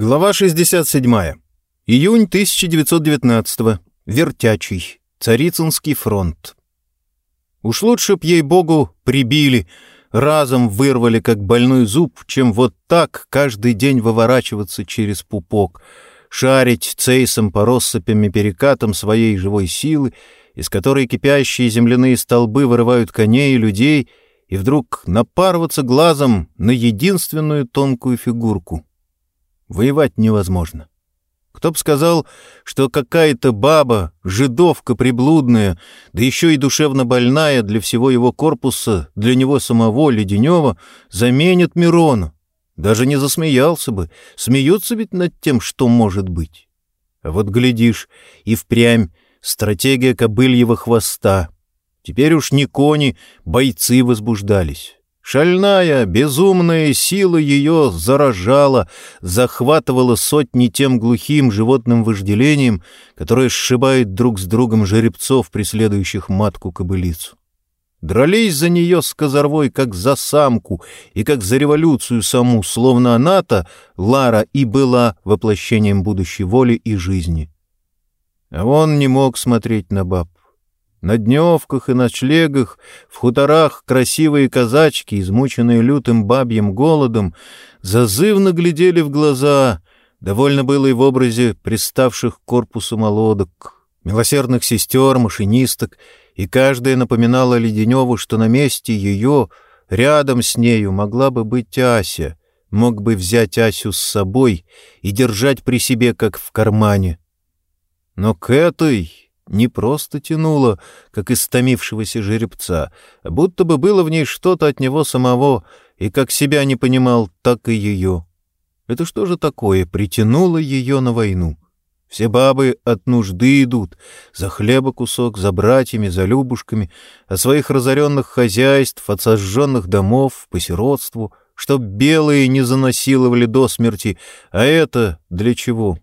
Глава 67. Июнь 1919. Вертячий. Царицынский фронт. Уж лучше б, ей-богу, прибили, разом вырвали, как больной зуб, чем вот так каждый день выворачиваться через пупок, шарить цейсом по россыпям и перекатам своей живой силы, из которой кипящие земляные столбы вырывают коней и людей, и вдруг напарываться глазом на единственную тонкую фигурку — Воевать невозможно. Кто б сказал, что какая-то баба, жидовка приблудная, да еще и душевно больная для всего его корпуса, для него самого, Леденева, заменит Мирона. Даже не засмеялся бы. Смеются ведь над тем, что может быть. А вот глядишь, и впрямь стратегия кобыльего хвоста. Теперь уж не кони, бойцы возбуждались. Шальная, безумная сила ее заражала, захватывала сотни тем глухим животным вожделением, которое сшибает друг с другом жеребцов, преследующих матку-кобылицу. Дрались за нее с козорвой, как за самку, и как за революцию саму, словно она-то, Лара, и была воплощением будущей воли и жизни. А он не мог смотреть на баб. На дневках и ночлегах, в хуторах красивые казачки, измученные лютым бабьим голодом, зазывно глядели в глаза, довольно было и в образе приставших к корпусу молодок, милосердных сестер, машинисток, и каждая напоминала Леденеву, что на месте ее, рядом с нею, могла бы быть Ася, мог бы взять Асю с собой и держать при себе, как в кармане. Но к этой не просто тянуло, как истомившегося жеребца, будто бы было в ней что-то от него самого, и как себя не понимал, так и ее. Это что же такое притянуло ее на войну? Все бабы от нужды идут, за хлеба кусок, за братьями, за любушками, от своих разоренных хозяйств, от сожженных домов, по сиротству, чтоб белые не занасиловали до смерти, а это для чего?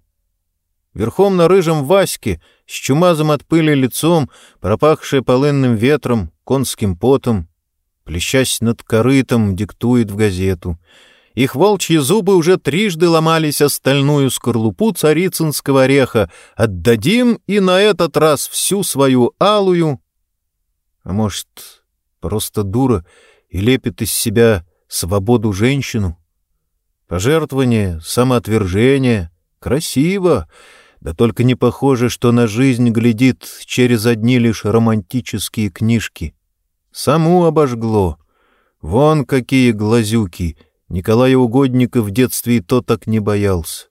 Верхом на рыжем Ваське, с чумазом от пыли лицом, пропахшее полынным ветром, конским потом, плещась над корытом, диктует в газету. Их волчьи зубы уже трижды ломались о стальную скорлупу царицынского ореха. Отдадим и на этот раз всю свою алую... А может, просто дура и лепит из себя свободу женщину? Пожертвование, самоотвержение — красиво, да только не похоже, что на жизнь глядит через одни лишь романтические книжки. Саму обожгло. Вон какие глазюки! Николая Угодника в детстве и то так не боялся.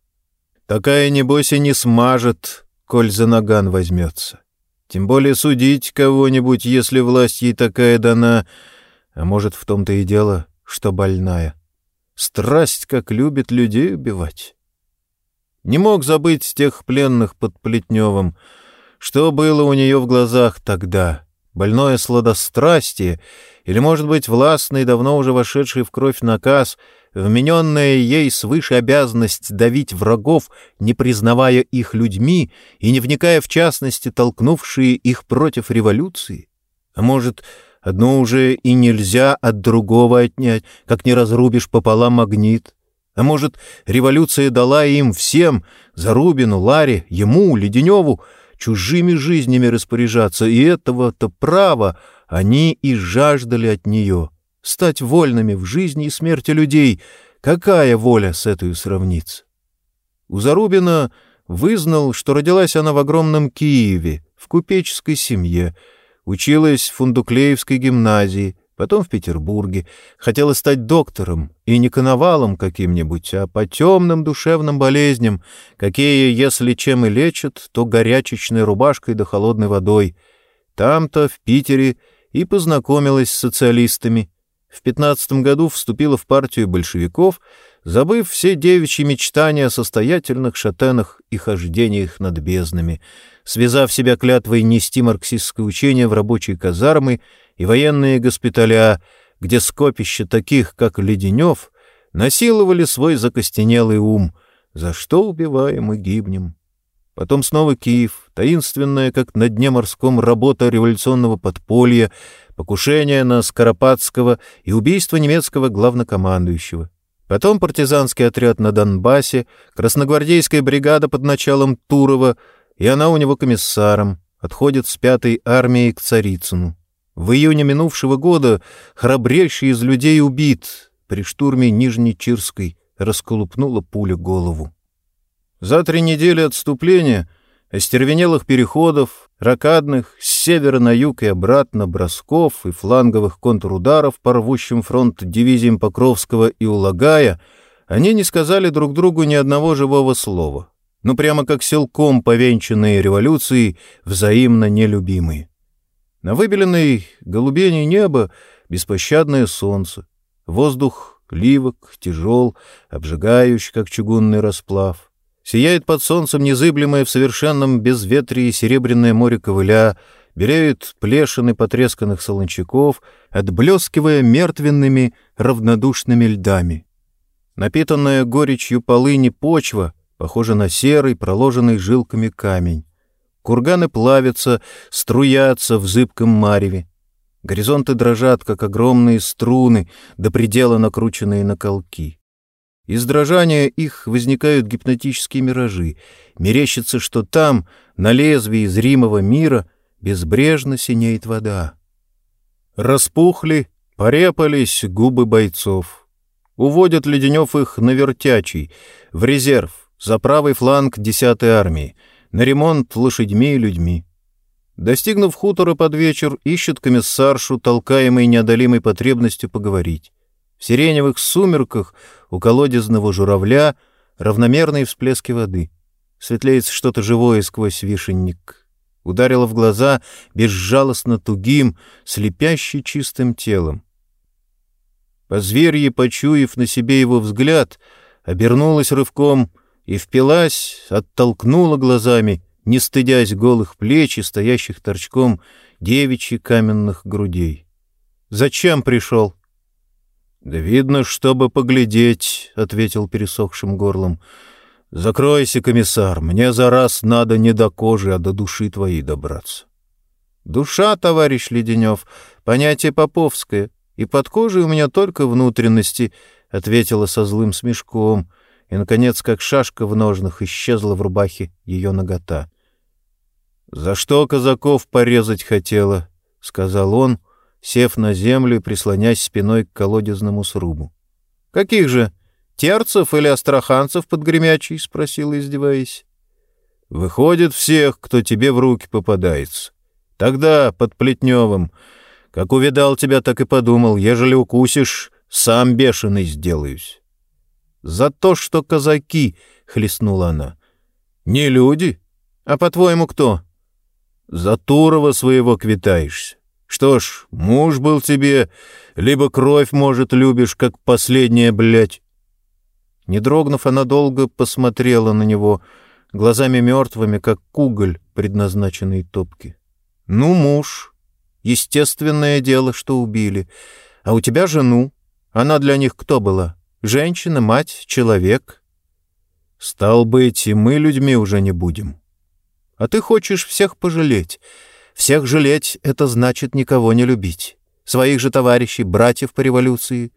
Такая, небось, и не смажет, коль за наган возьмется. Тем более судить кого-нибудь, если власть ей такая дана, а может, в том-то и дело, что больная. Страсть, как любит людей убивать. Не мог забыть тех пленных под Плетневым. Что было у нее в глазах тогда? Больное сладострастие или, может быть, властный, давно уже вошедший в кровь наказ, вмененная ей свыше обязанность давить врагов, не признавая их людьми и не вникая в частности, толкнувшие их против революции? А может, одно уже и нельзя от другого отнять, как не разрубишь пополам магнит? А может, революция дала им всем, Зарубину, Ларе, ему, Леденеву, чужими жизнями распоряжаться, и этого-то права они и жаждали от нее. Стать вольными в жизни и смерти людей. Какая воля с этой сравнится? У Зарубина вызнал, что родилась она в огромном Киеве, в купеческой семье, училась в Фундуклеевской гимназии — потом в Петербурге. Хотела стать доктором, и не коновалом каким-нибудь, а по темным душевным болезням, какие, если чем и лечат, то горячечной рубашкой да холодной водой. Там-то, в Питере, и познакомилась с социалистами. В пятнадцатом году вступила в партию большевиков, забыв все девичьи мечтания о состоятельных шатенах и хождениях над безднами, связав себя клятвой нести марксистское учение в рабочие казармы — и военные госпиталя, где скопище таких, как Леденев, насиловали свой закостенелый ум, за что убиваем и гибнем. Потом снова Киев, таинственная, как на дне морском, работа революционного подполья, покушение на Скоропадского и убийство немецкого главнокомандующего. Потом партизанский отряд на Донбассе, красногвардейская бригада под началом Турова, и она у него комиссаром, отходит с пятой армией к Царицыну. В июне минувшего года храбрейший из людей убит. При штурме Нижнечирской расколупнула пуля голову. За три недели отступления, остервенелых переходов, ракадных, с севера на юг и обратно, бросков и фланговых контрударов по рвущим фронт дивизиям Покровского и Улагая, они не сказали друг другу ни одного живого слова, ну прямо как силком повенчанные революцией, взаимно нелюбимые. На выбеленной голубени неба беспощадное солнце, воздух ливок, тяжел, обжигающий, как чугунный расплав. Сияет под солнцем незыблемое в совершенном безветрии серебряное море ковыля, береют плешины потресканных солончаков, отблескивая мертвенными равнодушными льдами. Напитанная горечью полыни почва похожа на серый, проложенный жилками камень. Курганы плавятся, струятся в зыбком мареве. Горизонты дрожат, как огромные струны, до предела накрученные на колки. Из дрожания их возникают гипнотические миражи. Мерещится, что там, на лезвии зримого мира, безбрежно синеет вода. Распухли, порепались губы бойцов. Уводят Леденев их на вертячий, в резерв, за правый фланг 10-й армии — на ремонт лошадьми и людьми. Достигнув хутора под вечер, ищет комиссаршу, толкаемой неодолимой потребностью поговорить. В сиреневых сумерках у колодезного журавля равномерные всплески воды. Светлеется что-то живое сквозь вишенник. Ударило в глаза безжалостно тугим, слепяще чистым телом. По зверье, почуяв на себе его взгляд, обернулась рывком — и впилась, оттолкнула глазами, не стыдясь голых плеч и стоящих торчком девичьи каменных грудей. «Зачем пришел?» «Да видно, чтобы поглядеть», — ответил пересохшим горлом. «Закройся, комиссар, мне за раз надо не до кожи, а до души твоей добраться». «Душа, товарищ Леденев, понятие поповское, и под кожей у меня только внутренности», — ответила со злым смешком — и, наконец, как шашка в ножнах, исчезла в рубахе ее нагота. «За что казаков порезать хотела?» — сказал он, сев на землю и прислонясь спиной к колодезному срубу. «Каких же? Терцев или астраханцев под гремячий?» — спросил, издеваясь. «Выходит, всех, кто тебе в руки попадается. Тогда под Плетневым. Как увидал тебя, так и подумал, ежели укусишь, сам бешеный сделаюсь». «За то, что казаки!» — хлестнула она. «Не люди? А по-твоему, кто?» «За Турова своего квитаешься. Что ж, муж был тебе, либо кровь, может, любишь, как последняя, блядь». Не дрогнув, она долго посмотрела на него, глазами мертвыми, как уголь, предназначенный топке. «Ну, муж. Естественное дело, что убили. А у тебя жену. Она для них кто была?» Женщина, мать, человек. Стал быть, и мы людьми уже не будем. А ты хочешь всех пожалеть. Всех жалеть — это значит никого не любить. Своих же товарищей, братьев по революции.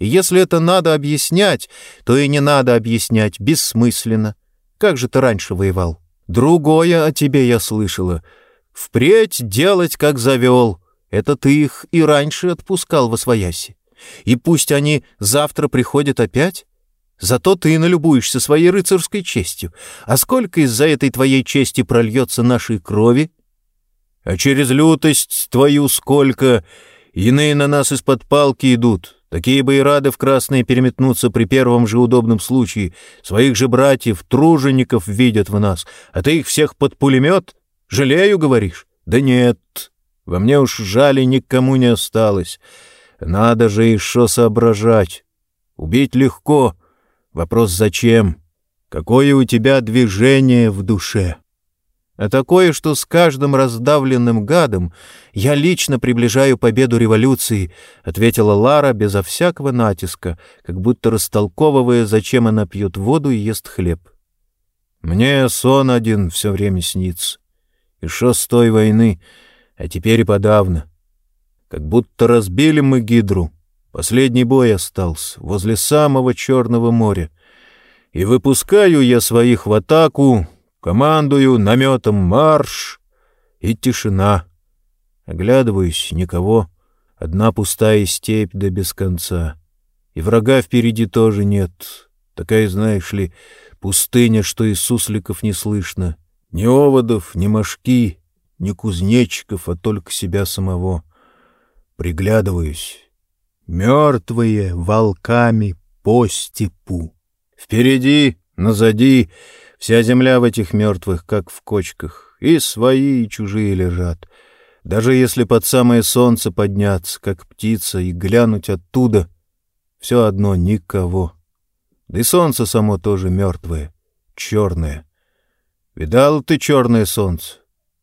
И если это надо объяснять, то и не надо объяснять, бессмысленно. Как же ты раньше воевал? Другое о тебе я слышала. Впредь делать, как завел. Это ты их и раньше отпускал во свояси. И пусть они завтра приходят опять? Зато ты налюбуешься своей рыцарской честью. А сколько из-за этой твоей чести прольется нашей крови? А через лютость твою сколько? Иные на нас из-под палки идут. Такие бы и рады в красные переметнуться при первом же удобном случае. Своих же братьев, тружеников видят в нас. А ты их всех под пулемет? Жалею, говоришь? Да нет, во мне уж жали никому не осталось. Надо же еще соображать. Убить легко. Вопрос зачем? Какое у тебя движение в душе? А такое, что с каждым раздавленным гадом я лично приближаю победу революции, — ответила Лара безо всякого натиска, как будто растолковывая, зачем она пьет воду и ест хлеб. Мне сон один все время снится. Еще с той войны, а теперь и подавно. Как будто разбили мы гидру. Последний бой остался возле самого Черного моря. И выпускаю я своих в атаку, командую наметом марш, и тишина. Оглядываюсь — никого. Одна пустая степь да без конца. И врага впереди тоже нет. Такая, знаешь ли, пустыня, что и сусликов не слышно. Ни оводов, ни мошки, ни кузнечиков, а только себя самого. Приглядываюсь. Мертвые волками по степу. Впереди, назади, вся земля в этих мертвых, как в кочках. И свои, и чужие лежат. Даже если под самое солнце подняться, как птица, и глянуть оттуда, все одно никого. Да и солнце само тоже мертвое, черное. Видал ты черное солнце?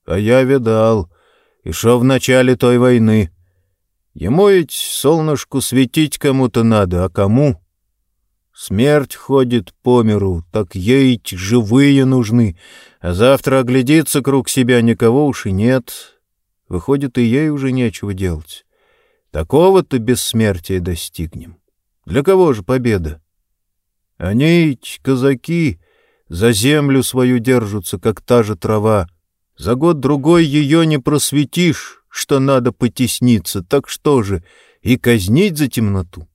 А я видал, и шо в начале той войны. Ему ведь солнышку светить кому-то надо, а кому? Смерть ходит по миру, так ей живые нужны, а завтра оглядится круг себя никого уж и нет, Выходит, и ей уже нечего делать. Такого-то бессмертия достигнем. Для кого же победа? Они, казаки, за землю свою держатся, как та же трава. За год-другой ее не просветишь, что надо потесниться. Так что же, и казнить за темноту?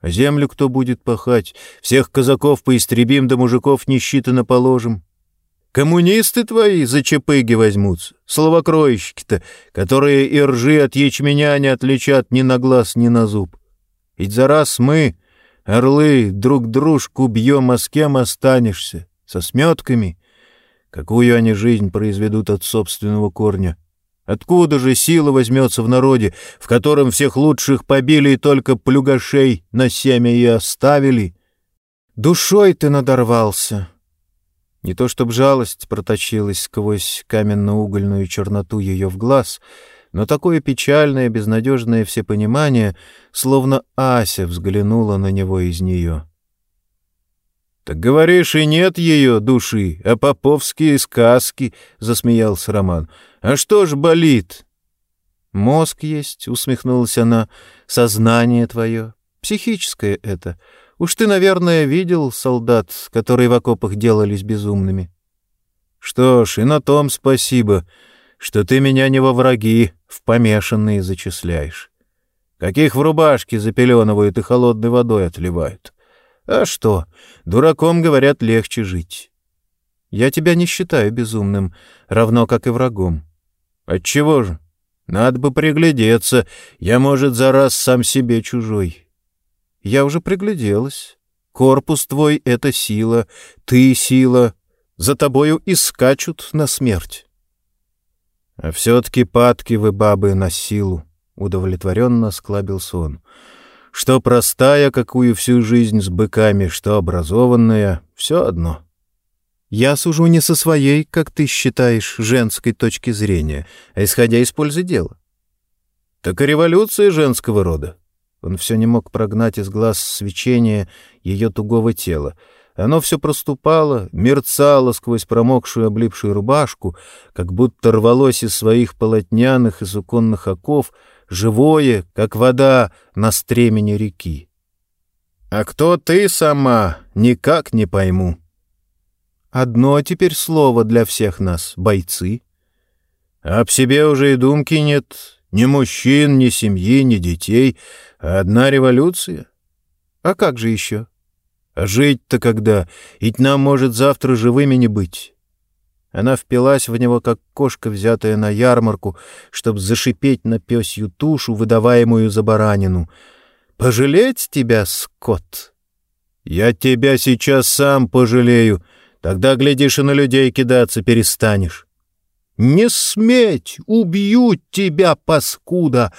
А землю кто будет пахать? Всех казаков поистребим, да мужиков несчитанно положим. Коммунисты твои за чепыги возьмутся, словокроищики-то, которые и ржи от ячменя не отличат ни на глаз, ни на зуб. Ведь за раз мы, орлы, друг дружку бьем, а с кем останешься? Со сметками? Какую они жизнь произведут от собственного корня? Откуда же сила возьмется в народе, в котором всех лучших побили и только плюгашей на семя и оставили? Душой ты надорвался, не то чтоб жалость проточилась сквозь каменно-угольную черноту ее в глаз, но такое печальное, безнадежное всепонимание, словно Ася взглянула на него из нее. — Так говоришь, и нет ее души, а поповские сказки, — засмеялся Роман. — А что ж болит? — Мозг есть, — усмехнулась она, — сознание твое, психическое это — Уж ты, наверное, видел солдат, которые в окопах делались безумными. Что ж, и на том спасибо, что ты меня не во враги, в помешанные зачисляешь. Каких в рубашке запеленывают и холодной водой отливают. А что, дураком, говорят, легче жить. Я тебя не считаю безумным, равно как и врагом. Отчего же? Надо бы приглядеться, я, может, за раз сам себе чужой. Я уже пригляделась. Корпус твой — это сила, ты — сила. За тобою и скачут на смерть. А все-таки падки вы, бабы, на силу, — удовлетворенно склабился он. Что простая, какую всю жизнь с быками, что образованная — все одно. Я сужу не со своей, как ты считаешь, женской точки зрения, а исходя из пользы дела. Так и революция женского рода. Он все не мог прогнать из глаз свечение ее тугого тела. Оно все проступало, мерцало сквозь промокшую облипшую рубашку, как будто рвалось из своих полотняных и суконных оков, живое, как вода на стремени реки. «А кто ты сама? Никак не пойму». «Одно теперь слово для всех нас — бойцы». «Об себе уже и думки нет, ни мужчин, ни семьи, ни детей, а одна революция. А как же еще? Жить-то когда? Ведь нам может завтра живыми не быть. Она впилась в него, как кошка, взятая на ярмарку, чтобы зашипеть на пёсью тушу, выдаваемую за баранину. «Пожалеть тебя, скот?» «Я тебя сейчас сам пожалею. Тогда, глядишь, и на людей кидаться перестанешь». «Не сметь! Убьют тебя, паскуда!»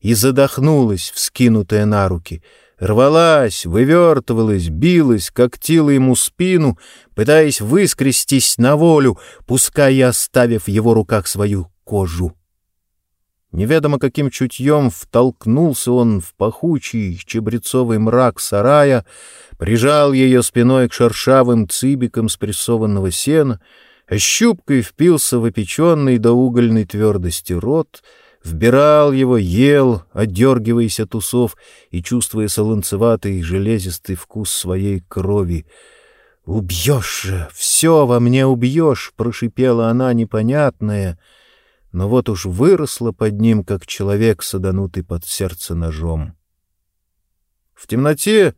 И задохнулась, вскинутая на руки. Рвалась, вывертывалась, билась, когтила ему спину, пытаясь выскрестись на волю, пускай оставив в его руках свою кожу. Неведомо каким чутьем втолкнулся он в пахучий чебрецовый мрак сарая, прижал ее спиной к шершавым цибикам спрессованного сена — а щупкой впился в опеченный до угольной твердости рот, Вбирал его, ел, отдергиваясь от усов и чувствуя солонцеватый железистый вкус своей крови. «Убьешь же! Все во мне убьешь!» — прошипела она непонятная, но вот уж выросла под ним, как человек, саданутый под сердце ножом. В темноте,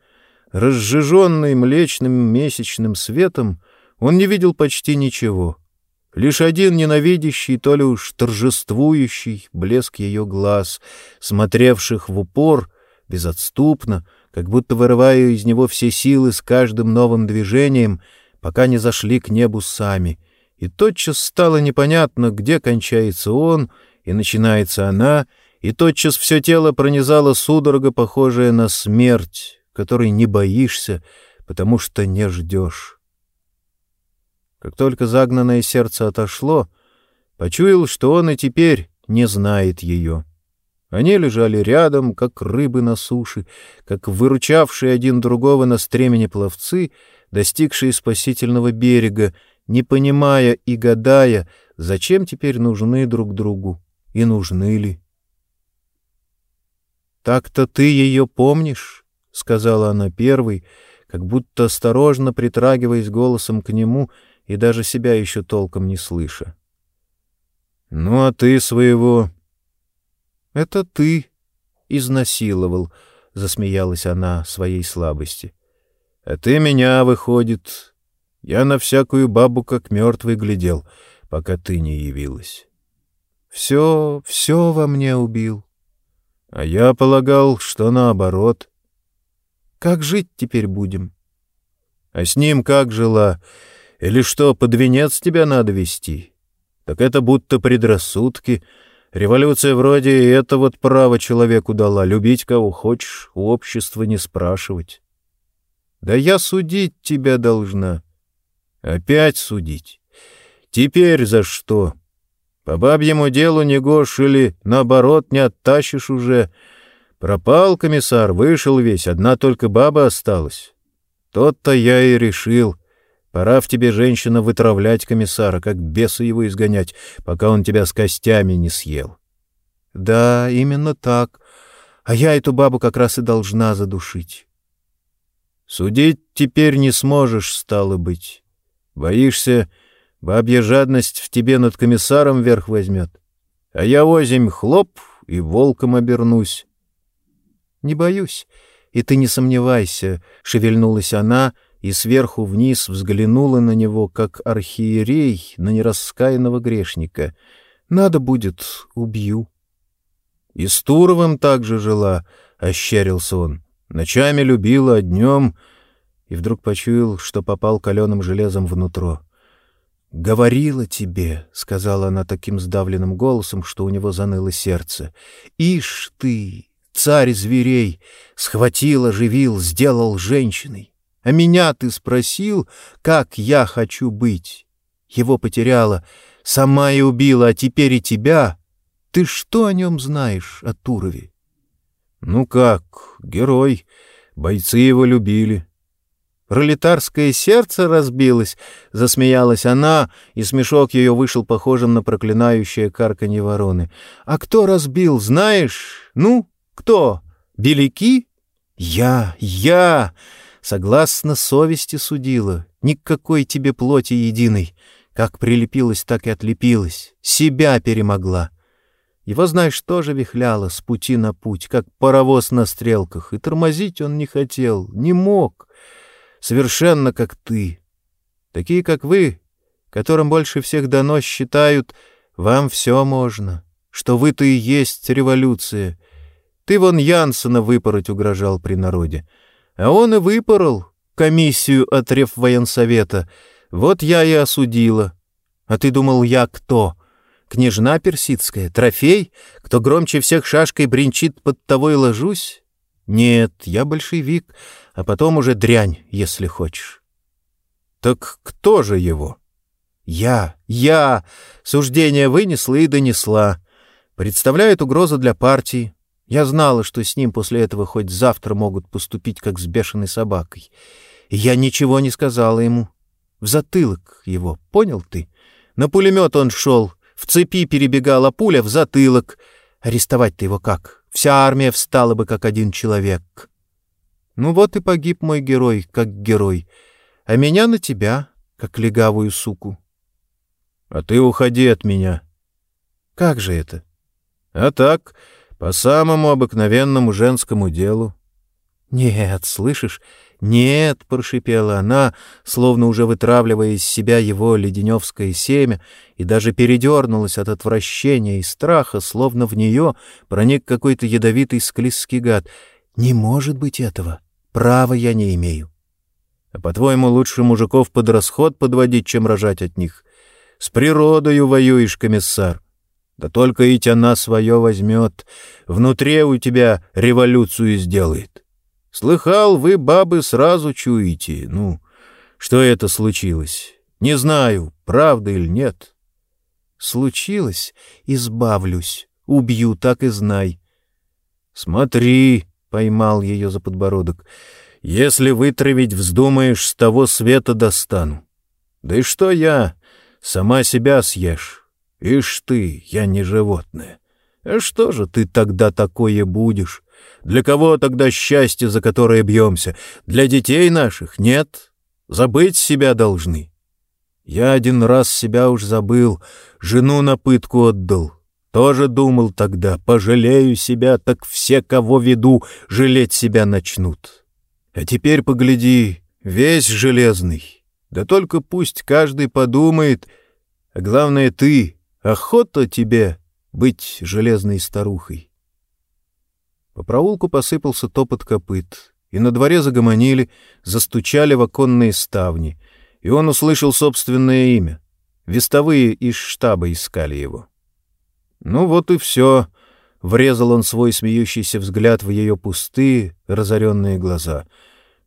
разжиженной млечным месячным светом, он не видел почти ничего — Лишь один ненавидящий, то ли уж торжествующий блеск ее глаз, смотревших в упор, безотступно, как будто вырывая из него все силы с каждым новым движением, пока не зашли к небу сами. И тотчас стало непонятно, где кончается он и начинается она, и тотчас все тело пронизало судорога, похожая на смерть, которой не боишься, потому что не ждешь. Как только загнанное сердце отошло, почуял, что он и теперь не знает ее. Они лежали рядом, как рыбы на суше, как выручавшие один другого на стремени пловцы, достигшие спасительного берега, не понимая и гадая, зачем теперь нужны друг другу и нужны ли. «Так-то ты ее помнишь?» — сказала она первой, как будто осторожно притрагиваясь голосом к нему — и даже себя еще толком не слыша. — Ну, а ты своего... — Это ты изнасиловал, — засмеялась она своей слабости. — А ты меня, выходит. Я на всякую бабу как мертвый глядел, пока ты не явилась. Все, все во мне убил. А я полагал, что наоборот. Как жить теперь будем? А с ним как жила? Или что, под венец тебя надо вести? Так это будто предрассудки. Революция вроде и это вот право человеку дала — любить кого хочешь, у общества не спрашивать. Да я судить тебя должна. Опять судить. Теперь за что? По бабьему делу не гош или, наоборот, не оттащишь уже. Пропал комиссар, вышел весь, одна только баба осталась. Тот-то я и решил — Пора в тебе, женщина, вытравлять комиссара, как беса его изгонять, пока он тебя с костями не съел. — Да, именно так. А я эту бабу как раз и должна задушить. — Судить теперь не сможешь, стало быть. Боишься, бабья жадность в тебе над комиссаром верх возьмет. А я озимь хлоп и волком обернусь. — Не боюсь, и ты не сомневайся, — шевельнулась она, — и сверху вниз взглянула на него, как архиерей на нераскаянного грешника. «Надо будет, убью». «И с Туровым также жила», — ощерился он. «Ночами любила, а днем...» И вдруг почуял, что попал каленым железом внутрь. «Говорила тебе», — сказала она таким сдавленным голосом, что у него заныло сердце. «Ишь ты, царь зверей, схватил, оживил, сделал женщиной. А меня ты спросил, как я хочу быть. Его потеряла, сама и убила, а теперь и тебя. Ты что о нем знаешь, о Турове? Ну как, герой, бойцы его любили. Пролетарское сердце разбилось, засмеялась она, и смешок ее вышел похожим на проклинающее карканье вороны. А кто разбил, знаешь? Ну, кто? Беляки? Я, я! Согласно совести судила, никакой тебе плоти единой. Как прилепилась, так и отлепилась. Себя перемогла. Его, знаешь, тоже вихляло с пути на путь, как паровоз на стрелках, и тормозить он не хотел, не мог. Совершенно как ты. Такие, как вы, которым больше всех дано, считают, вам все можно, что вы-то и есть революция. Ты вон Янсена выпороть угрожал при народе. А он и выпорол комиссию от Реввоенсовета. Вот я и осудила. А ты думал, я кто? Княжна персидская? Трофей? Кто громче всех шашкой бренчит, под того и ложусь? Нет, я большевик, а потом уже дрянь, если хочешь. Так кто же его? Я, я! Суждение вынесла и донесла. Представляет угрозу для партии, я знала, что с ним после этого хоть завтра могут поступить, как с бешеной собакой. И я ничего не сказала ему. В затылок его, понял ты? На пулемет он шел, в цепи перебегала пуля в затылок. Арестовать-то его как? Вся армия встала бы, как один человек. Ну вот и погиб мой герой, как герой, а меня на тебя, как легавую суку. А ты уходи от меня. Как же это? А так, по самому обыкновенному женскому делу. Нет, слышишь, «Нет», — прошипела она, словно уже вытравливая из себя его леденевское семя, и даже передернулась от отвращения и страха, словно в нее проник какой-то ядовитый склизкий гад. «Не может быть этого. Права я не имею». «А по-твоему, лучше мужиков под расход подводить, чем рожать от них? С природою воюешь, комиссар». Да только ведь она свое возьмет, внутри у тебя революцию сделает. Слыхал, вы, бабы, сразу чуете. Ну, что это случилось? Не знаю, правда или нет. Случилось, избавлюсь, убью, так и знай. Смотри, — поймал ее за подбородок, — если вытравить вздумаешь, с того света достану. Да и что я? Сама себя съешь. Ишь ты, я не животное. А что же ты тогда такое будешь? Для кого тогда счастье, за которое бьемся? Для детей наших? Нет. Забыть себя должны. Я один раз себя уж забыл, жену на пытку отдал. Тоже думал тогда, пожалею себя, так все, кого веду, жалеть себя начнут. А теперь погляди, весь железный. Да только пусть каждый подумает, а главное ты, охота тебе быть железной старухой. По проулку посыпался топот копыт, и на дворе загомонили, застучали в оконные ставни, и он услышал собственное имя. Вестовые из штаба искали его. Ну вот и все. Врезал он свой смеющийся взгляд в ее пустые, разоренные глаза.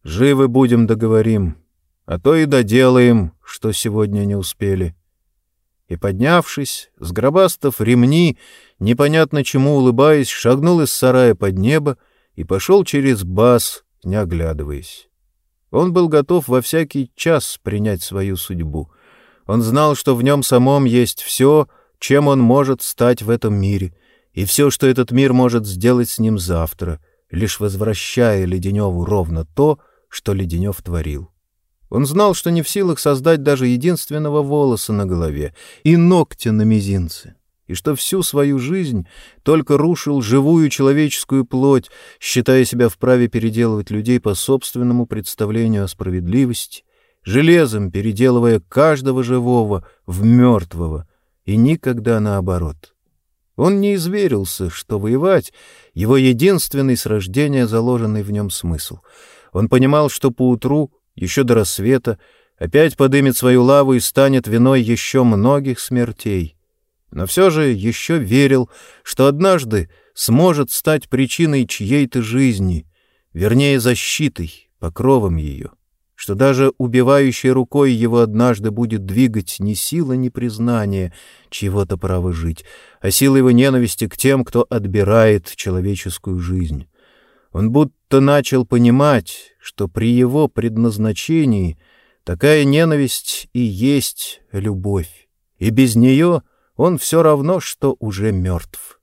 Живы будем, договорим, а то и доделаем, что сегодня не успели. И, поднявшись, сгробастав ремни, непонятно чему улыбаясь, шагнул из сарая под небо и пошел через бас, не оглядываясь. Он был готов во всякий час принять свою судьбу. Он знал, что в нем самом есть все, чем он может стать в этом мире, и все, что этот мир может сделать с ним завтра, лишь возвращая Леденеву ровно то, что Леденев творил. Он знал, что не в силах создать даже единственного волоса на голове и ногтя на мизинце и что всю свою жизнь только рушил живую человеческую плоть, считая себя вправе переделывать людей по собственному представлению о справедливости, железом переделывая каждого живого в мертвого, и никогда наоборот. Он не изверился, что воевать — его единственный с рождения заложенный в нем смысл. Он понимал, что поутру, еще до рассвета, опять подымет свою лаву и станет виной еще многих смертей — но все же еще верил, что однажды сможет стать причиной чьей-то жизни, вернее, защитой, покровом ее, что даже убивающей рукой его однажды будет двигать не сила, не признание чьего-то права жить, а сила его ненависти к тем, кто отбирает человеческую жизнь. Он будто начал понимать, что при его предназначении такая ненависть и есть любовь, и без нее — он все равно, что уже мертв.